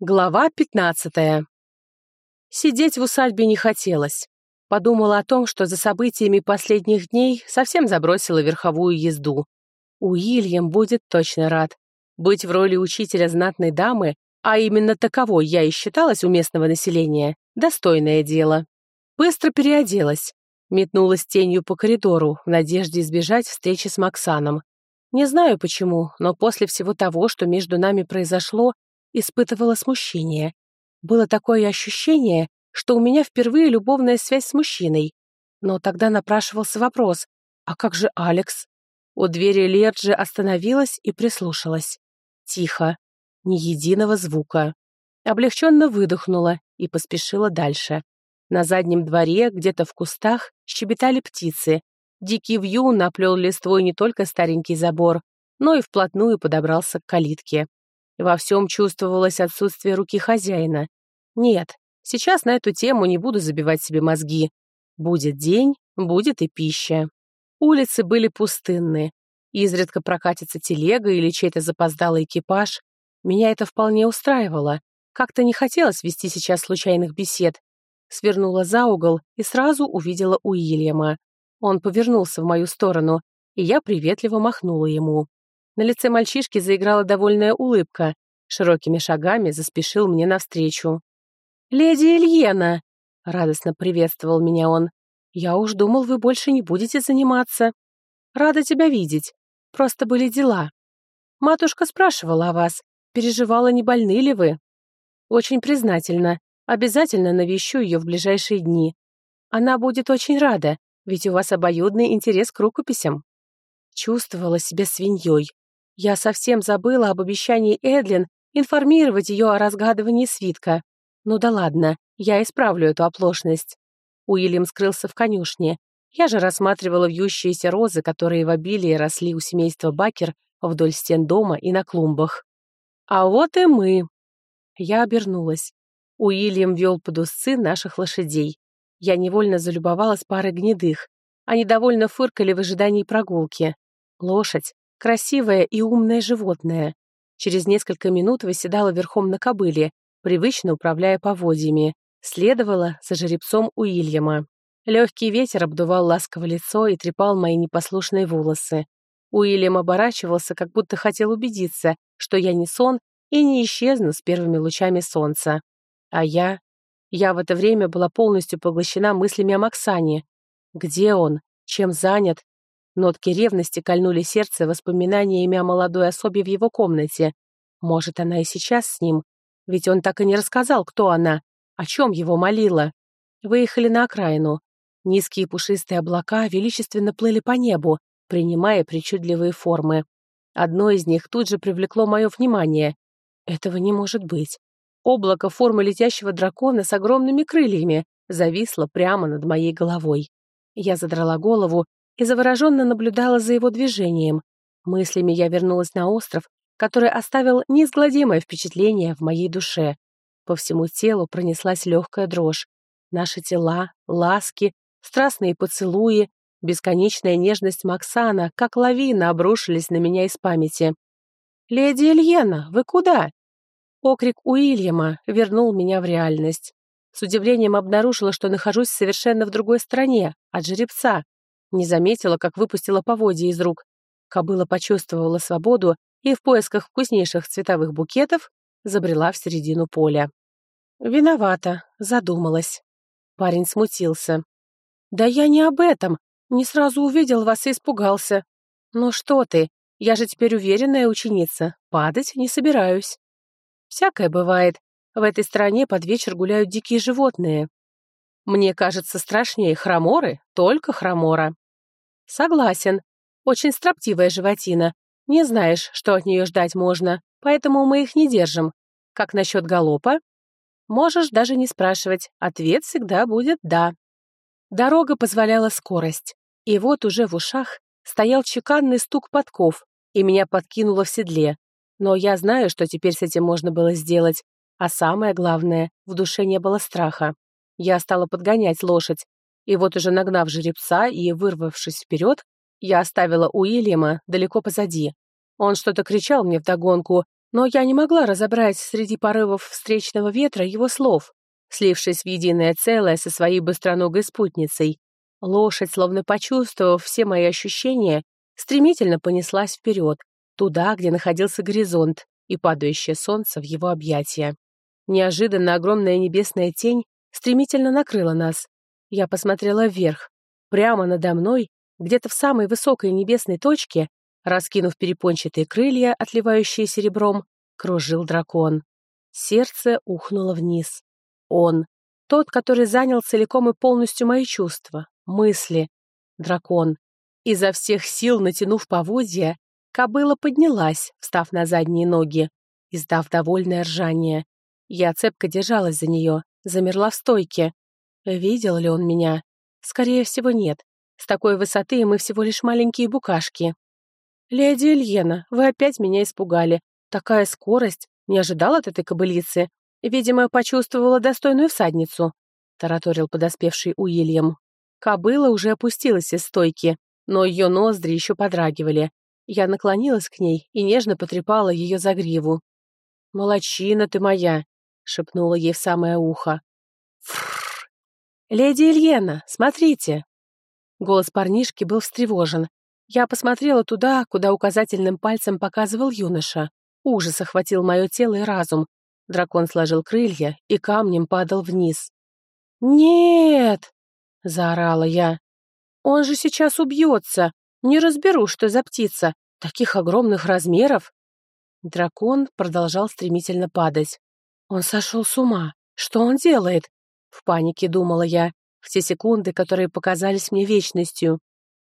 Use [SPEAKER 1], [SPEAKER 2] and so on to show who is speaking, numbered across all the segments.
[SPEAKER 1] Глава пятнадцатая. Сидеть в усадьбе не хотелось. Подумала о том, что за событиями последних дней совсем забросила верховую езду. Уильям будет точно рад. Быть в роли учителя знатной дамы, а именно таковой я и считалась у местного населения, достойное дело. Быстро переоделась. Метнулась тенью по коридору, в надежде избежать встречи с Максаном. Не знаю почему, но после всего того, что между нами произошло, испытывала смущение. Было такое ощущение, что у меня впервые любовная связь с мужчиной. Но тогда напрашивался вопрос, а как же Алекс? У двери Лерджи остановилась и прислушалась. Тихо, ни единого звука. Облегченно выдохнула и поспешила дальше. На заднем дворе, где-то в кустах, щебетали птицы. Дикий вью наплел листвой не только старенький забор, но и вплотную подобрался к калитке. Во всем чувствовалось отсутствие руки хозяина. Нет, сейчас на эту тему не буду забивать себе мозги. Будет день, будет и пища. Улицы были пустынны. Изредка прокатится телега или чей-то запоздалый экипаж. Меня это вполне устраивало. Как-то не хотелось вести сейчас случайных бесед. Свернула за угол и сразу увидела Уильяма. Он повернулся в мою сторону, и я приветливо махнула ему. На лице мальчишки заиграла довольная улыбка. Широкими шагами заспешил мне навстречу. «Леди Ильена!» — радостно приветствовал меня он. «Я уж думал, вы больше не будете заниматься. Рада тебя видеть. Просто были дела. Матушка спрашивала о вас. Переживала, не больны ли вы? Очень признательна. Обязательно навещу ее в ближайшие дни. Она будет очень рада, ведь у вас обоюдный интерес к рукописям». Чувствовала себя свиньей. Я совсем забыла об обещании Эдлин информировать ее о разгадывании свитка. Ну да ладно, я исправлю эту оплошность. Уильям скрылся в конюшне. Я же рассматривала вьющиеся розы, которые в обилии росли у семейства Бакер вдоль стен дома и на клумбах. А вот и мы. Я обернулась. Уильям вел под узцы наших лошадей. Я невольно залюбовалась парой гнедых. Они довольно фыркали в ожидании прогулки. Лошадь Красивое и умное животное. Через несколько минут выседала верхом на кобыле, привычно управляя поводьями. Следовала за жеребцом Уильяма. Легкий ветер обдувал ласково лицо и трепал мои непослушные волосы. Уильям оборачивался, как будто хотел убедиться, что я не сон и не исчезну с первыми лучами солнца. А я... Я в это время была полностью поглощена мыслями о Максане. Где он? Чем занят? Нотки ревности кольнули сердце воспоминаниями о молодой особе в его комнате. Может, она и сейчас с ним? Ведь он так и не рассказал, кто она, о чем его молила. Выехали на окраину. Низкие пушистые облака величественно плыли по небу, принимая причудливые формы. Одно из них тут же привлекло мое внимание. Этого не может быть. Облако формы летящего дракона с огромными крыльями зависло прямо над моей головой. Я задрала голову и завороженно наблюдала за его движением. Мыслями я вернулась на остров, который оставил неизгладимое впечатление в моей душе. По всему телу пронеслась легкая дрожь. Наши тела, ласки, страстные поцелуи, бесконечная нежность Максана, как лавина, обрушились на меня из памяти. «Леди Ильена, вы куда?» Окрик Уильяма вернул меня в реальность. С удивлением обнаружила, что нахожусь совершенно в другой стране, от жеребца, не заметила, как выпустила поводья из рук. Кобыла почувствовала свободу и в поисках вкуснейших цветовых букетов забрела в середину поля. «Виновата», — задумалась. Парень смутился. «Да я не об этом. Не сразу увидел вас и испугался. Ну что ты, я же теперь уверенная ученица. Падать не собираюсь». «Всякое бывает. В этой стране под вечер гуляют дикие животные. Мне кажется, страшнее хроморы, только хромора. Согласен. Очень строптивая животина. Не знаешь, что от нее ждать можно, поэтому мы их не держим. Как насчет галопа? Можешь даже не спрашивать. Ответ всегда будет «да». Дорога позволяла скорость. И вот уже в ушах стоял чеканный стук подков, и меня подкинуло в седле. Но я знаю, что теперь с этим можно было сделать. А самое главное, в душе не было страха. Я стала подгонять лошадь, и вот уже нагнав жеребца и вырвавшись вперед, я оставила Уильяма далеко позади. Он что-то кричал мне вдогонку, Но я не могла разобрать среди порывов встречного ветра его слов, слившись в единое целое со своей быстроногой спутницей. Лошадь, словно почувствовав все мои ощущения, стремительно понеслась вперед, туда, где находился горизонт и падающее солнце в его объятия. Неожиданно огромная небесная тень стремительно накрыла нас. Я посмотрела вверх. Прямо надо мной, где-то в самой высокой небесной точке, раскинув перепончатые крылья, отливающие серебром, кружил дракон. Сердце ухнуло вниз. Он, тот, который занял целиком и полностью мои чувства, мысли. Дракон. Изо всех сил натянув поводья, кобыла поднялась, встав на задние ноги, издав довольное ржание. Я цепко держалась за нее, замерла в стойке. Видел ли он меня? Скорее всего, нет. С такой высоты мы всего лишь маленькие букашки. «Леди Ильена, вы опять меня испугали. Такая скорость. Не ожидал от этой кобылицы. Видимо, почувствовала достойную всадницу», — тараторил подоспевший Уильям. Кобыла уже опустилась из стойки, но ее ноздри еще подрагивали. Я наклонилась к ней и нежно потрепала ее за гриву. «Молодчина ты моя!» — шепнула ей в самое ухо. «Фрррр! Леди Ильена, смотрите!» Голос парнишки был встревожен. Я посмотрела туда, куда указательным пальцем показывал юноша. Ужас охватил мое тело и разум. Дракон сложил крылья и камнем падал вниз. «Нет!» — заорала я. «Он же сейчас убьется! Не разберу, что за птица. Таких огромных размеров!» Дракон продолжал стремительно падать. «Он сошел с ума! Что он делает?» В панике думала я, в те секунды, которые показались мне вечностью.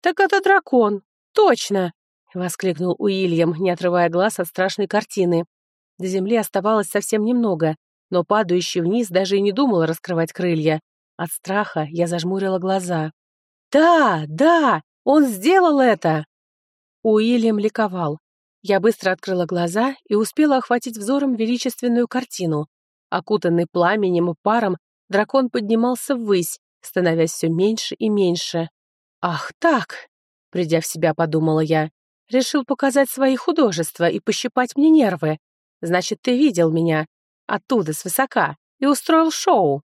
[SPEAKER 1] «Так это дракон! Точно!» — воскликнул Уильям, не отрывая глаз от страшной картины. До земли оставалось совсем немного, но падающий вниз даже и не думал раскрывать крылья. От страха я зажмурила глаза. «Да, да, он сделал это!» Уильям ликовал. Я быстро открыла глаза и успела охватить взором величественную картину. Окутанный пламенем и паром, дракон поднимался ввысь, становясь все меньше и меньше. «Ах так!» — придя в себя, подумала я. «Решил показать свои художества и пощипать мне нервы. Значит, ты видел меня оттуда, свысока, и устроил шоу.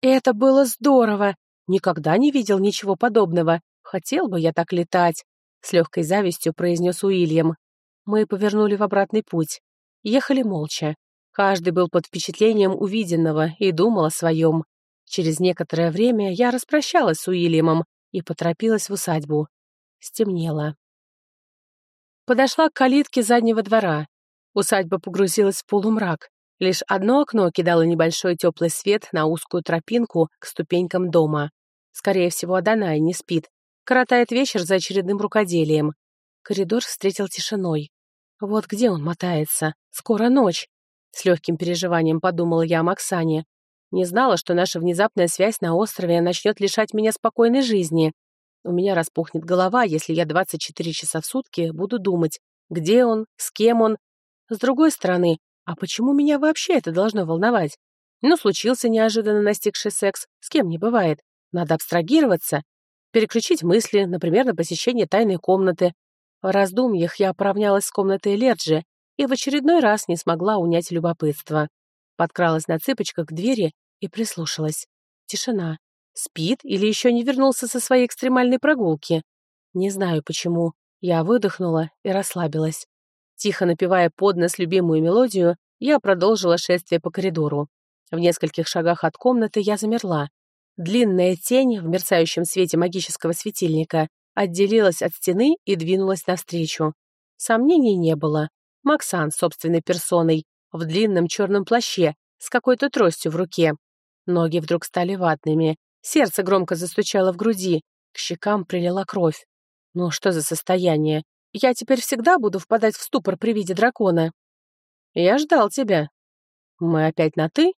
[SPEAKER 1] Это было здорово. Никогда не видел ничего подобного. Хотел бы я так летать, с легкой завистью произнес Уильям. Мы повернули в обратный путь. Ехали молча. Каждый был под впечатлением увиденного и думал о своем. Через некоторое время я распрощалась с Уильямом и поторопилась в усадьбу. Стемнело. Подошла к калитке заднего двора. Усадьба погрузилась в полумрак. Лишь одно окно кидало небольшой теплый свет на узкую тропинку к ступенькам дома. Скорее всего, Адонай не спит. Коротает вечер за очередным рукоделием. Коридор встретил тишиной. Вот где он мотается. Скоро ночь. С легким переживанием подумала я о Максане. Не знала, что наша внезапная связь на острове начнет лишать меня спокойной жизни. У меня распухнет голова, если я 24 часа в сутки буду думать, где он, с кем он с другой стороны, а почему меня вообще это должно волновать? Ну, случился неожиданно настигший секс, с кем не бывает. Надо абстрагироваться, переключить мысли, например, на посещение тайной комнаты. В раздумьях я поравнялась с комнатой Лерджи и в очередной раз не смогла унять любопытство. Подкралась на цыпочках к двери и прислушалась. Тишина. Спит или еще не вернулся со своей экстремальной прогулки? Не знаю почему. Я выдохнула и расслабилась. Тихо напевая под нос любимую мелодию, я продолжила шествие по коридору. В нескольких шагах от комнаты я замерла. Длинная тень в мерцающем свете магического светильника отделилась от стены и двинулась навстречу. Сомнений не было. Максан собственной персоной, в длинном черном плаще, с какой-то тростью в руке. Ноги вдруг стали ватными, сердце громко застучало в груди, к щекам прилила кровь. Ну что за состояние? Я теперь всегда буду впадать в ступор при виде дракона. Я ждал тебя. Мы опять на «ты»?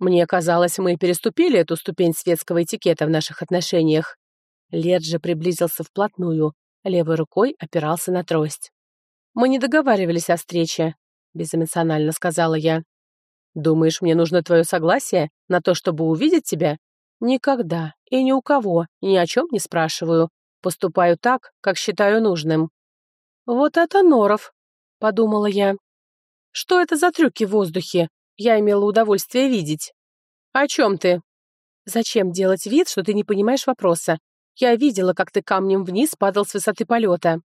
[SPEAKER 1] Мне казалось, мы переступили эту ступень светского этикета в наших отношениях. Лед же приблизился вплотную, левой рукой опирался на трость. «Мы не договаривались о встрече», — безэмоционально сказала я. «Думаешь, мне нужно твое согласие на то, чтобы увидеть тебя?» «Никогда и ни у кого, ни о чем не спрашиваю. Поступаю так, как считаю нужным». «Вот это Норов», — подумала я. Что это за трюки в воздухе? Я имела удовольствие видеть. О чем ты? Зачем делать вид, что ты не понимаешь вопроса? Я видела, как ты камнем вниз падал с высоты полета.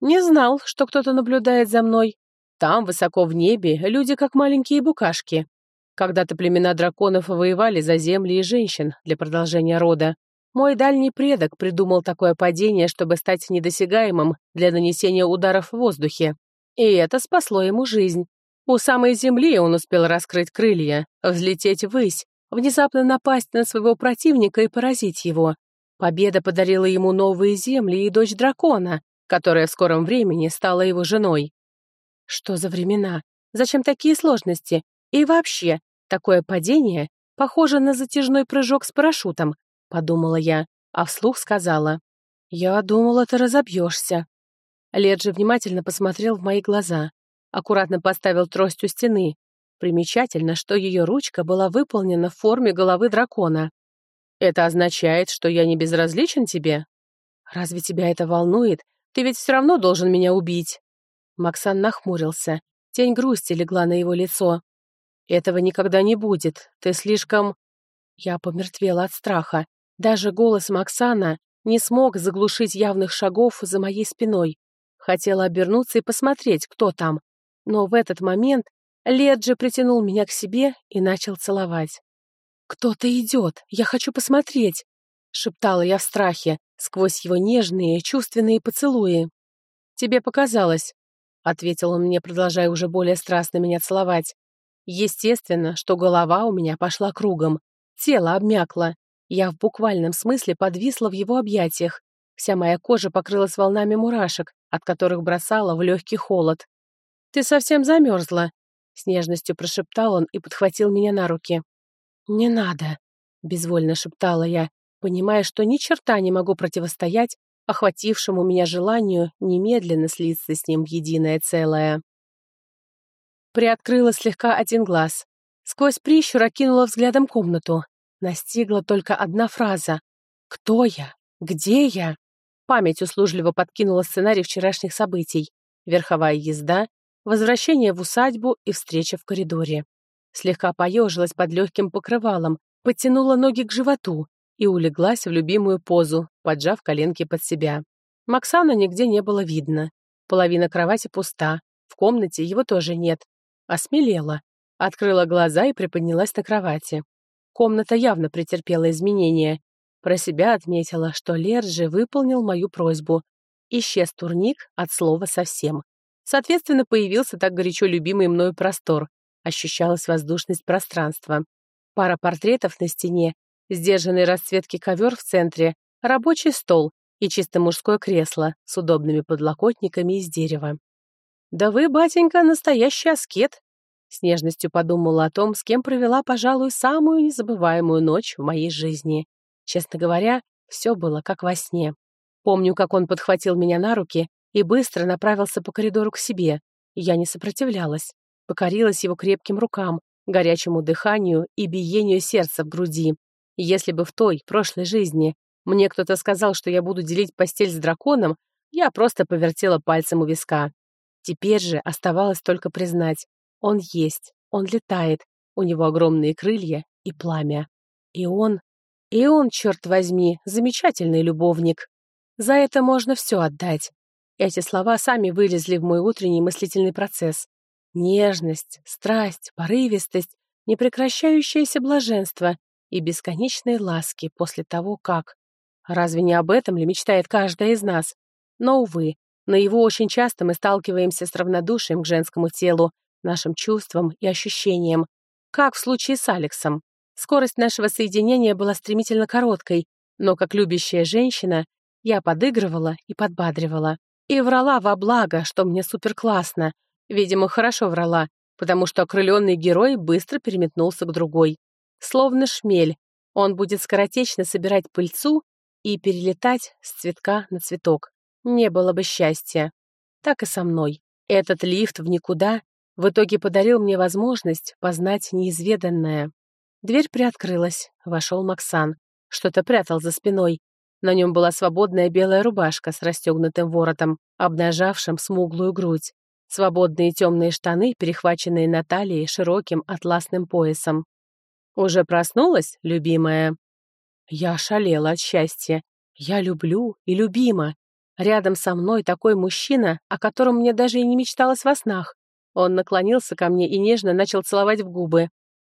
[SPEAKER 1] Не знал, что кто-то наблюдает за мной. Там, высоко в небе, люди как маленькие букашки. Когда-то племена драконов воевали за земли и женщин для продолжения рода. Мой дальний предок придумал такое падение, чтобы стать недосягаемым для нанесения ударов в воздухе. И это спасло ему жизнь. У самой земли он успел раскрыть крылья, взлететь ввысь, внезапно напасть на своего противника и поразить его. Победа подарила ему новые земли и дочь дракона, которая в скором времени стала его женой. Что за времена? Зачем такие сложности? И вообще, такое падение похоже на затяжной прыжок с парашютом, подумала я, а вслух сказала. Я думала, ты разобьешься. Леджи внимательно посмотрел в мои глаза аккуратно поставил трость у стены. Примечательно, что ее ручка была выполнена в форме головы дракона. «Это означает, что я не безразличен тебе?» «Разве тебя это волнует? Ты ведь все равно должен меня убить!» Максан нахмурился. Тень грусти легла на его лицо. «Этого никогда не будет. Ты слишком...» Я помертвела от страха. Даже голос Максана не смог заглушить явных шагов за моей спиной. Хотела обернуться и посмотреть, кто там, но в этот момент Леджи притянул меня к себе и начал целовать. «Кто-то идет, я хочу посмотреть», — шептала я в страхе, сквозь его нежные, чувственные поцелуи. «Тебе показалось», — ответил он мне, продолжая уже более страстно меня целовать. Естественно, что голова у меня пошла кругом, тело обмякло. Я в буквальном смысле подвисла в его объятиях. Вся моя кожа покрылась волнами мурашек, от которых бросала в легкий холод. «Ты совсем замерзла», — с нежностью прошептал он и подхватил меня на руки. «Не надо», — безвольно шептала я, понимая, что ни черта не могу противостоять охватившему меня желанию немедленно слиться с ним в единое целое. Приоткрыла слегка один глаз. Сквозь прищур окинула взглядом комнату. Настигла только одна фраза. «Кто я? Где я?» Память услужливо подкинула сценарий вчерашних событий. Верховая езда, возвращение в усадьбу и встреча в коридоре. Слегка поежилась под легким покрывалом, подтянула ноги к животу и улеглась в любимую позу, поджав коленки под себя. Максана нигде не было видно. Половина кровати пуста, в комнате его тоже нет. Осмелела, открыла глаза и приподнялась на кровати. Комната явно претерпела изменения. Про себя отметила, что Лерджи выполнил мою просьбу. Исчез турник от слова совсем. Соответственно, появился так горячо любимый мною простор. Ощущалась воздушность пространства. Пара портретов на стене, сдержанный расцветки ковер в центре, рабочий стол и чисто мужское кресло с удобными подлокотниками из дерева. «Да вы, батенька, настоящий аскет!» С нежностью подумала о том, с кем провела, пожалуй, самую незабываемую ночь в моей жизни. Честно говоря, все было как во сне. Помню, как он подхватил меня на руки и быстро направился по коридору к себе. Я не сопротивлялась, покорилась его крепким рукам, горячему дыханию и биению сердца в груди. Если бы в той, прошлой жизни, мне кто-то сказал, что я буду делить постель с драконом, я просто повертела пальцем у виска. Теперь же оставалось только признать. Он есть, он летает, у него огромные крылья и пламя. И он... И он, черт возьми, замечательный любовник. За это можно все отдать. Эти слова сами вылезли в мой утренний мыслительный процесс. Нежность, страсть, порывистость, непрекращающееся блаженство и бесконечные ласки после того, как... Разве не об этом ли мечтает каждая из нас? Но, увы, на его очень часто мы сталкиваемся с равнодушием к женскому телу, нашим чувствам и ощущениям, как в случае с Алексом. Скорость нашего соединения была стремительно короткой, но как любящая женщина я подыгрывала и подбадривала. И врала во благо, что мне суперклассно. Видимо, хорошо врала, потому что окрыленный герой быстро переметнулся к другой. Словно шмель, он будет скоротечно собирать пыльцу и перелетать с цветка на цветок. Не было бы счастья. Так и со мной. Этот лифт в никуда в итоге подарил мне возможность познать неизведанное. Дверь приоткрылась, вошел Максан. Что-то прятал за спиной, на нем была свободная белая рубашка с расстегнутым воротом, обнажавшим смуглую грудь. Свободные темные штаны, перехваченные на талии широким атласным поясом. «Уже проснулась, любимая?» Я шалела от счастья. Я люблю и любима. Рядом со мной такой мужчина, о котором мне даже и не мечталось во снах. Он наклонился ко мне и нежно начал целовать в губы.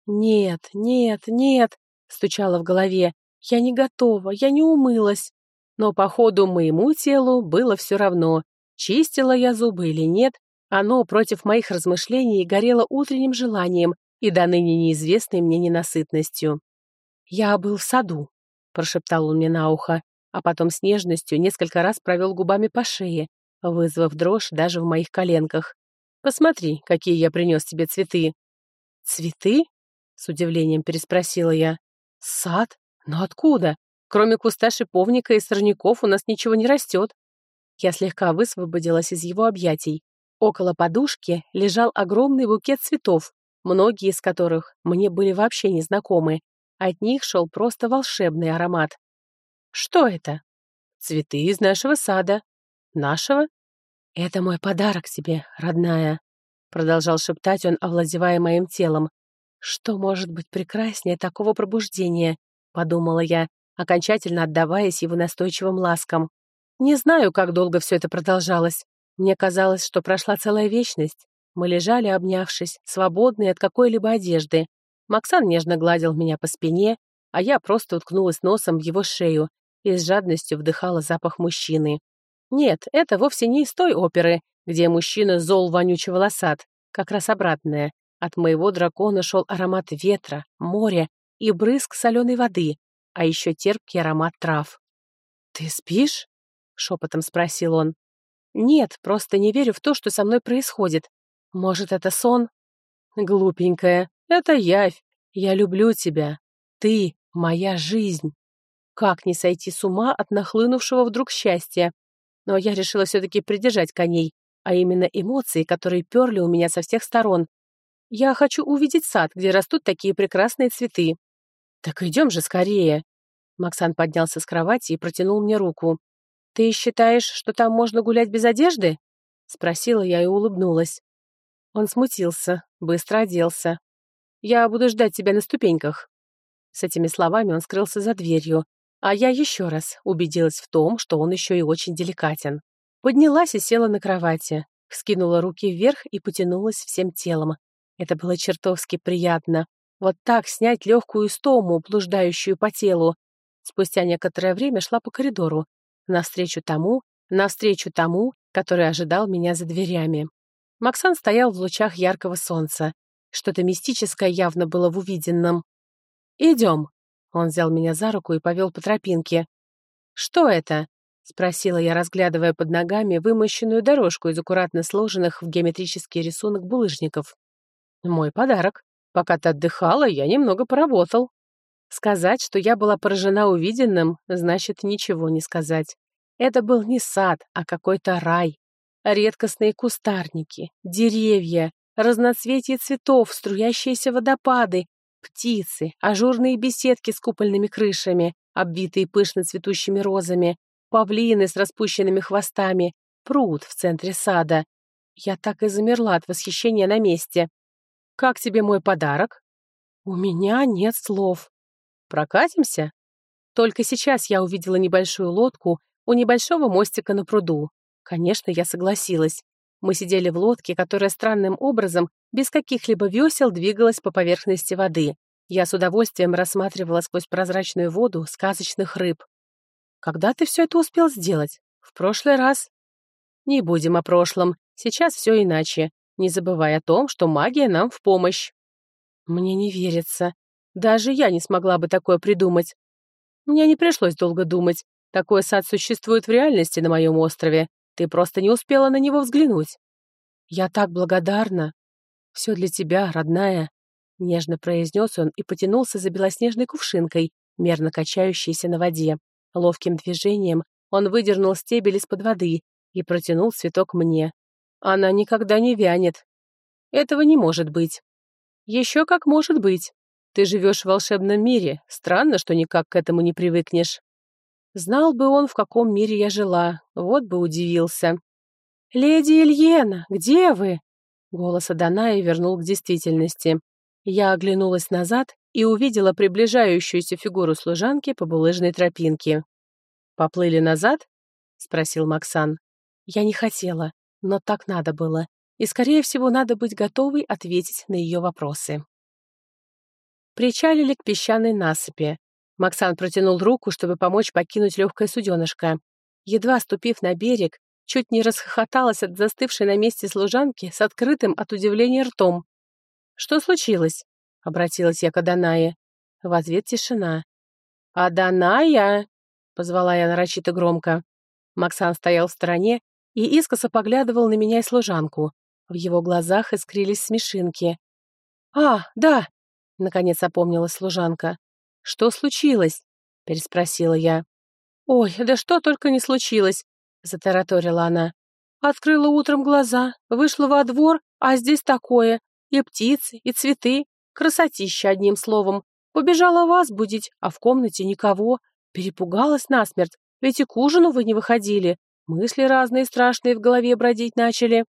[SPEAKER 1] «Нет, нет, нет», — стучало в голове. «Я не готова, я не умылась». Но по ходу моему телу было все равно, чистила я зубы или нет, оно против моих размышлений горело утренним желанием и до ныне неизвестной мне ненасытностью. «Я был в саду», — прошептал он мне на ухо, а потом с нежностью несколько раз провел губами по шее, вызвав дрожь даже в моих коленках. «Посмотри, какие я принес тебе цветы». «Цветы?» — с удивлением переспросила я. «Сад? Но откуда? Кроме куста шиповника и сорняков у нас ничего не растет». Я слегка высвободилась из его объятий. Около подушки лежал огромный букет цветов, многие из которых мне были вообще незнакомы. От них шел просто волшебный аромат. «Что это?» «Цветы из нашего сада». «Нашего?» «Это мой подарок тебе, родная», — продолжал шептать он, овладевая моим телом. «Что может быть прекраснее такого пробуждения?» — подумала я, окончательно отдаваясь его настойчивым ласкам. Не знаю, как долго все это продолжалось. Мне казалось, что прошла целая вечность. Мы лежали, обнявшись, свободные от какой-либо одежды. Максан нежно гладил меня по спине, а я просто уткнулась носом в его шею и с жадностью вдыхала запах мужчины. Нет, это вовсе не из той оперы, где мужчина зол вонючий волосат, как раз обратное. От моего дракона шел аромат ветра, моря и брызг соленой воды, а еще терпкий аромат трав. «Ты спишь?» — шепотом спросил он. «Нет, просто не верю в то, что со мной происходит. Может, это сон?» «Глупенькая, это явь. Я люблю тебя. Ты — моя жизнь. Как не сойти с ума от нахлынувшего вдруг счастья? Но я решила все-таки придержать коней, а именно эмоции, которые перли у меня со всех сторон. Я хочу увидеть сад, где растут такие прекрасные цветы. Так идем же скорее. Максан поднялся с кровати и протянул мне руку. «Ты считаешь, что там можно гулять без одежды?» Спросила я и улыбнулась. Он смутился, быстро оделся. «Я буду ждать тебя на ступеньках». С этими словами он скрылся за дверью, а я еще раз убедилась в том, что он еще и очень деликатен. Поднялась и села на кровати, вскинула руки вверх и потянулась всем телом. Это было чертовски приятно. Вот так снять легкую стому, блуждающую по телу. Спустя некоторое время шла по коридору, навстречу тому, навстречу тому, который ожидал меня за дверями. Максан стоял в лучах яркого солнца. Что-то мистическое явно было в увиденном. «Идем», он взял меня за руку и повел по тропинке. «Что это?» — спросила я, разглядывая под ногами вымощенную дорожку из аккуратно сложенных в геометрический рисунок булыжников. «Мой подарок. Пока ты отдыхала, я немного поработал». Сказать, что я была поражена увиденным, значит ничего не сказать. Это был не сад, а какой-то рай. Редкостные кустарники, деревья, разноцветие цветов, струящиеся водопады, Птицы, ажурные беседки с купольными крышами, обвитые пышно цветущими розами, павлины с распущенными хвостами, пруд в центре сада. Я так и замерла от восхищения на месте. «Как тебе мой подарок?» «У меня нет слов». «Прокатимся?» Только сейчас я увидела небольшую лодку у небольшого мостика на пруду. Конечно, я согласилась. Мы сидели в лодке, которая странным образом, без каких-либо весел, двигалась по поверхности воды. Я с удовольствием рассматривала сквозь прозрачную воду сказочных рыб. «Когда ты все это успел сделать? В прошлый раз?» «Не будем о прошлом. Сейчас все иначе, не забывая о том, что магия нам в помощь». «Мне не верится. Даже я не смогла бы такое придумать. Мне не пришлось долго думать. Такой сад существует в реальности на моем острове. Ты просто не успела на него взглянуть. Я так благодарна. Все для тебя, родная. Нежно произнес он и потянулся за белоснежной кувшинкой, мерно качающейся на воде. Ловким движением он выдернул стебель из-под воды и протянул цветок мне. Она никогда не вянет. Этого не может быть. Еще как может быть. Ты живешь в волшебном мире. Странно, что никак к этому не привыкнешь. Знал бы он, в каком мире я жила, вот бы удивился. «Леди Ильена, где вы?» Голос Аданая вернул к действительности. Я оглянулась назад и увидела приближающуюся фигуру служанки по булыжной тропинке. «Поплыли назад?» — спросил Максан. Я не хотела, но так надо было, и, скорее всего, надо быть готовой ответить на ее вопросы. Причалили к песчаной насыпи. Максан протянул руку, чтобы помочь покинуть легкое суденышко. Едва ступив на берег, чуть не расхохоталась от застывшей на месте служанки с открытым от удивления ртом. «Что случилось?» — обратилась я к Адонае. В ответ тишина. «Аданая!» — позвала я нарочито громко. Максан стоял в стороне и искоса поглядывал на меня и служанку. В его глазах искрились смешинки. «А, да!» — наконец опомнилась служанка. «Что случилось?» — переспросила я. «Ой, да что только не случилось!» — затараторила она. «Открыла утром глаза, вышла во двор, а здесь такое. И птицы, и цветы. Красотища, одним словом. Побежала вас будить, а в комнате никого. Перепугалась насмерть, ведь и к ужину вы не выходили. Мысли разные страшные в голове бродить начали.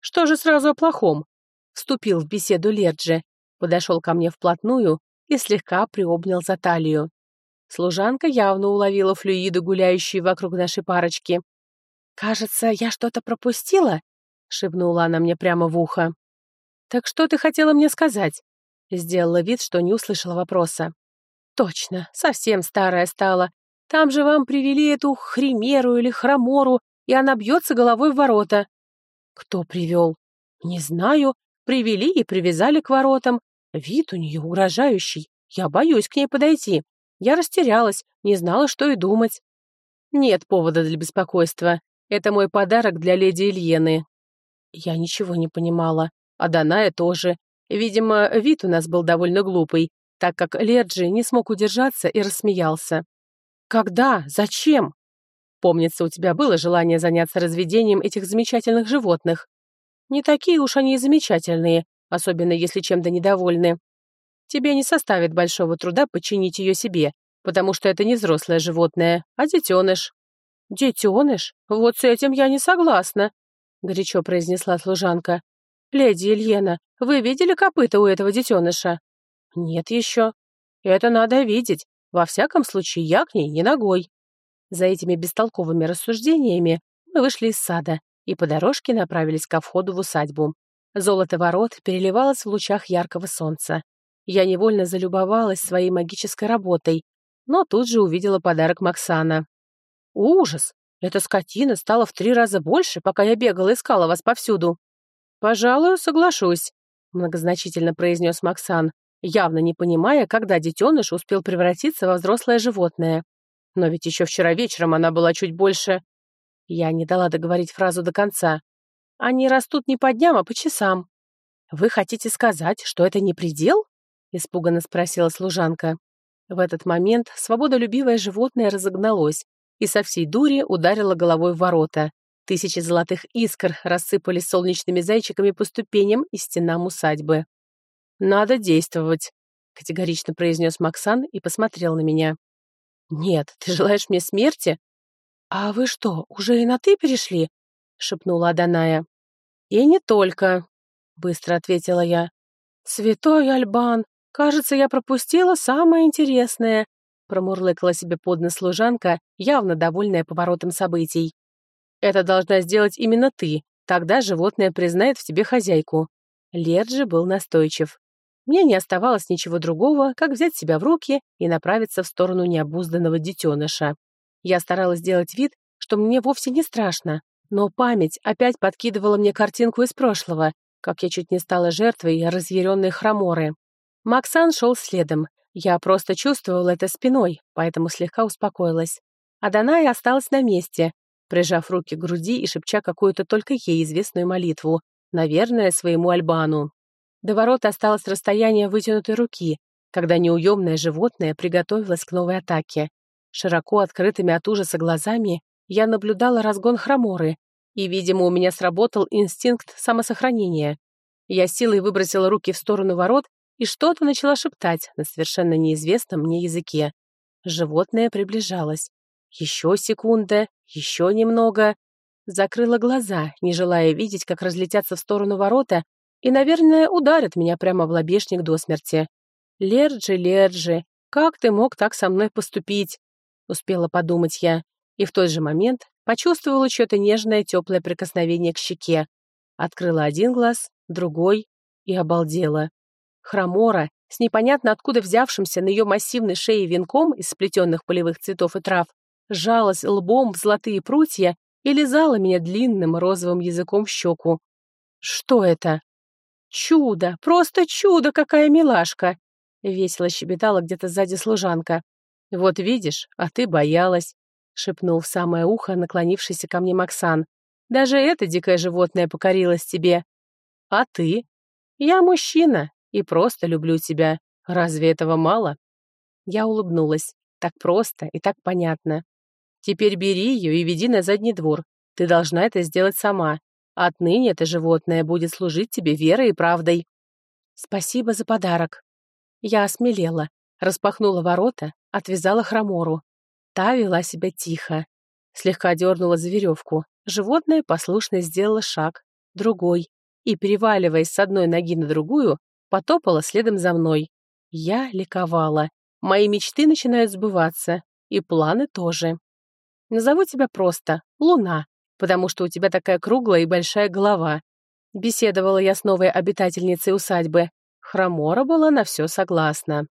[SPEAKER 1] Что же сразу о плохом? Вступил в беседу Лерджи, подошел ко мне вплотную и слегка приобнял за талию. Служанка явно уловила флюиды, гуляющие вокруг нашей парочки. «Кажется, я что-то пропустила?» — шепнула она мне прямо в ухо. «Так что ты хотела мне сказать?» Сделала вид, что не услышала вопроса. «Точно, совсем старая стала. Там же вам привели эту хримеру или хромору, и она бьется головой в ворота». «Кто привел?» «Не знаю. Привели и привязали к воротам. Вид у нее угрожающий. Я боюсь к ней подойти. Я растерялась, не знала, что и думать». «Нет повода для беспокойства. Это мой подарок для леди Ильены». Я ничего не понимала. А Даная тоже. Видимо, вид у нас был довольно глупый, так как Леджи не смог удержаться и рассмеялся. «Когда? Зачем?» «Помнится, у тебя было желание заняться разведением этих замечательных животных. Не такие уж они и замечательные, особенно если чем-то недовольны. Тебе не составит большого труда подчинить ее себе, потому что это не взрослое животное, а детеныш». «Детеныш? Вот с этим я не согласна», — горячо произнесла служанка. «Леди Ильена, вы видели копыта у этого детеныша?» «Нет еще. Это надо видеть. Во всяком случае, я к ней не ногой». За этими бестолковыми рассуждениями мы вышли из сада и по дорожке направились ко входу в усадьбу. Золото ворот переливалось в лучах яркого солнца. Я невольно залюбовалась своей магической работой, но тут же увидела подарок Максана. «Ужас! Эта скотина стала в три раза больше, пока я бегала искала вас повсюду». «Пожалуй, соглашусь», — многозначительно произнес Максан, явно не понимая, когда детеныш успел превратиться во взрослое животное. Но ведь еще вчера вечером она была чуть больше... Я не дала договорить фразу до конца. Они растут не по дням, а по часам. «Вы хотите сказать, что это не предел?» — испуганно спросила служанка. В этот момент свободолюбивое животное разогналось и со всей дури ударило головой в ворота. Тысячи золотых искр рассыпались солнечными зайчиками по ступеням и стенам усадьбы. «Надо действовать», — категорично произнес Максан и посмотрел на меня. «Нет, ты желаешь мне смерти?» «А вы что, уже и на «ты» перешли?» — шепнула Аданая. «И не только», — быстро ответила я. «Святой Альбан, кажется, я пропустила самое интересное», — промурлыкала себе под нос служанка, явно довольная поворотом событий. Это должна сделать именно ты, тогда животное признает в тебе хозяйку». Лерджи был настойчив. Мне не оставалось ничего другого, как взять себя в руки и направиться в сторону необузданного детеныша. Я старалась сделать вид, что мне вовсе не страшно, но память опять подкидывала мне картинку из прошлого, как я чуть не стала жертвой разъяренной хроморы. Максан шел следом. Я просто чувствовала это спиной, поэтому слегка успокоилась. А Даная осталась на месте, прижав руки к груди и шепча какую-то только ей известную молитву, наверное, своему Альбану. До ворот осталось расстояние вытянутой руки, когда неуемное животное приготовилось к новой атаке. Широко открытыми от ужаса глазами я наблюдала разгон хроморы, и, видимо, у меня сработал инстинкт самосохранения. Я силой выбросила руки в сторону ворот и что-то начала шептать на совершенно неизвестном мне языке. Животное приближалось. Еще секунда, еще немного. Закрыла глаза, не желая видеть, как разлетятся в сторону ворота, и, наверное, ударят меня прямо в лобешник до смерти. «Лерджи, Лерджи, как ты мог так со мной поступить?» Успела подумать я, и в тот же момент почувствовала чье-то нежное теплое прикосновение к щеке. Открыла один глаз, другой и обалдела. Хромора, с непонятно откуда взявшимся на ее массивной шее венком из сплетенных полевых цветов и трав, сжалась лбом в золотые прутья и лизала меня длинным розовым языком в щеку. Что это? Чудо! Просто чудо, какая милашка! Весело щебетала где-то сзади служанка. «Вот видишь, а ты боялась», — шепнул в самое ухо наклонившийся ко мне Максан. «Даже это дикое животное покорилось тебе. А ты? Я мужчина и просто люблю тебя. Разве этого мало?» Я улыбнулась. Так просто и так понятно. Теперь бери ее и веди на задний двор. Ты должна это сделать сама. Отныне это животное будет служить тебе верой и правдой. Спасибо за подарок. Я осмелела, распахнула ворота, отвязала хромору. Та вела себя тихо. Слегка дернула за веревку. Животное послушно сделало шаг, другой, и, переваливаясь с одной ноги на другую, потопала следом за мной. Я ликовала. Мои мечты начинают сбываться, и планы тоже. Назову тебя просто Луна, потому что у тебя такая круглая и большая голова. Беседовала я с новой обитательницей усадьбы. Хромора была на все согласна.